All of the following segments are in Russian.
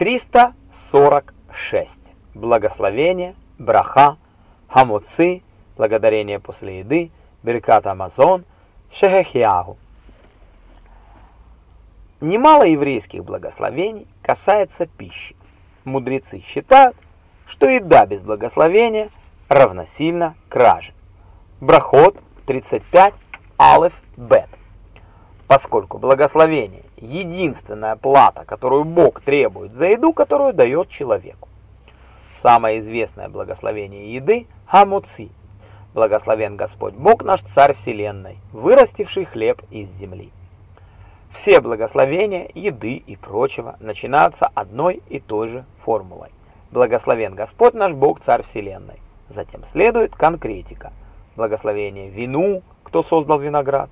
346. Благословение, браха, хамуци, благодарение после еды, беркат Амазон, шехехиагу. Немало еврейских благословений касается пищи. Мудрецы считают, что еда без благословения равносильно краже. Брахот 35, алеф, бет. Поскольку благословение – единственная плата, которую Бог требует за еду, которую дает человеку. Самое известное благословение еды – хамуци. Благословен Господь Бог наш Царь Вселенной, вырастивший хлеб из земли. Все благословения, еды и прочего начинаются одной и той же формулой. Благословен Господь наш Бог Царь Вселенной. Затем следует конкретика. Благословение вину, кто создал виноград,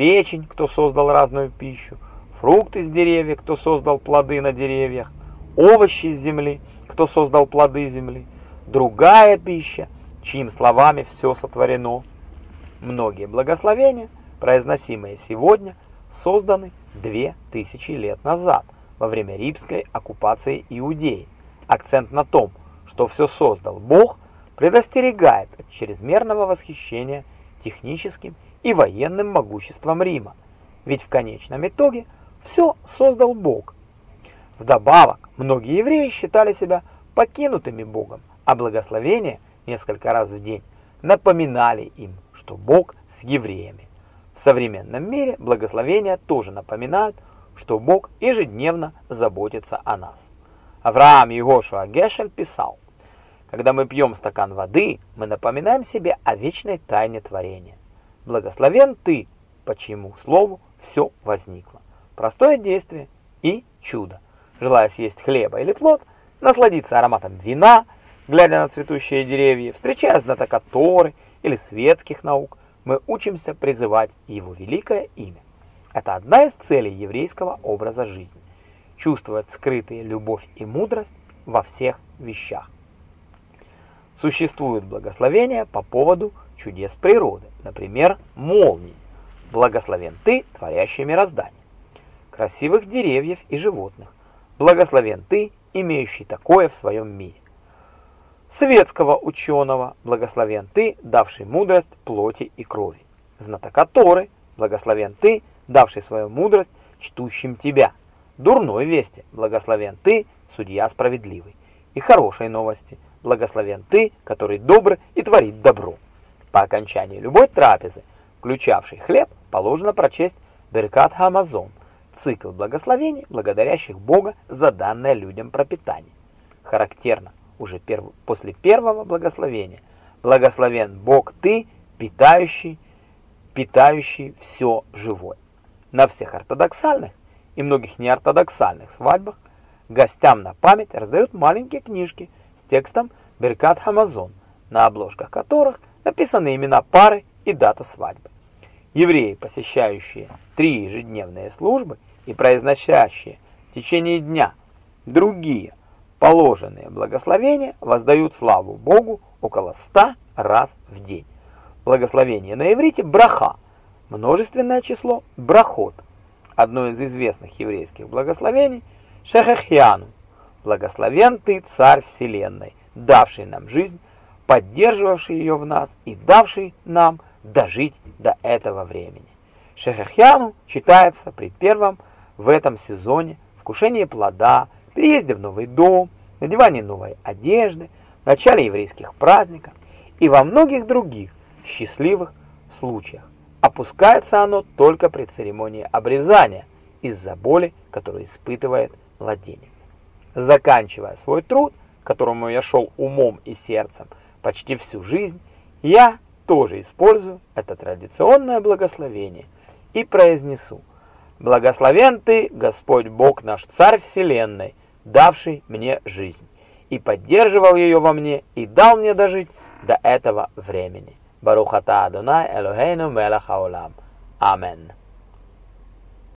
печень, кто создал разную пищу, фрукты с деревьев, кто создал плоды на деревьях, овощи с земли, кто создал плоды земли, другая пища, чьим словами все сотворено. Многие благословения, произносимые сегодня, созданы две тысячи лет назад, во время римской оккупации Иудеи. Акцент на том, что все создал Бог, предостерегает от чрезмерного восхищения техническим и военным могуществом Рима, ведь в конечном итоге все создал Бог. Вдобавок, многие евреи считали себя покинутыми Богом, а благословения несколько раз в день напоминали им, что Бог с евреями. В современном мире благословения тоже напоминают, что Бог ежедневно заботится о нас. Авраам Егошуа Гешель писал, «Когда мы пьем стакан воды, мы напоминаем себе о вечной тайне творения. Благословен ты, по чьему слову все возникло. Простое действие и чудо. Желая съесть хлеба или плод, насладиться ароматом вина, глядя на цветущие деревья, встречая знатока Торы или светских наук, мы учимся призывать его великое имя. Это одна из целей еврейского образа жизни. Чувствовать скрытые любовь и мудрость во всех вещах. Существуют благословения по поводу чудес природы, например, молний. Благословен ты, творящий мироздание. Красивых деревьев и животных. Благословен ты, имеющий такое в своем мире. Светского ученого, благословен ты, давший мудрость плоти и крови. Знатока Торы, благословен ты, давший свою мудрость чтущим тебя. Дурной вести, благословен ты, судья справедливый. И хорошей новости, благословен ты, который добр и творит добро. По окончании любой трапезы, включавшей хлеб, положено прочесть Беркат Хамазон, цикл благословений, благодарящих Бога за данное людям пропитание. Характерно уже перв... после первого благословения. Благословен Бог ты, питающий, питающий все живое. На всех ортодоксальных и многих неортодоксальных свадьбах гостям на память раздают маленькие книжки с текстом Беркат Хамазон, на обложках которых написаны имена пары и дата свадьбы. Евреи, посещающие три ежедневные службы и произносящие в течение дня другие положенные благословения, воздают славу Богу около ста раз в день. Благословение на иврите – браха, множественное число – брахот. Одно из известных еврейских благословений – шехехьяну, благословен ты, царь вселенной, давший нам жизнь, поддерживавший ее в нас и давший нам дожить до этого времени. Шехехьяну читается при первом в этом сезоне вкушении плода, переезде в новый дом, надевании новой одежды, начале еврейских праздников и во многих других счастливых случаях. Опускается оно только при церемонии обрезания из-за боли, которую испытывает младенец. Заканчивая свой труд, к которому я шел умом и сердцем, почти всю жизнь, я тоже использую это традиционное благословение и произнесу «Благословен ты, Господь Бог наш Царь Вселенной, давший мне жизнь, и поддерживал ее во мне, и дал мне дожить до этого времени». Барухата Адонай Элохейну Мелах Аулам. Амен.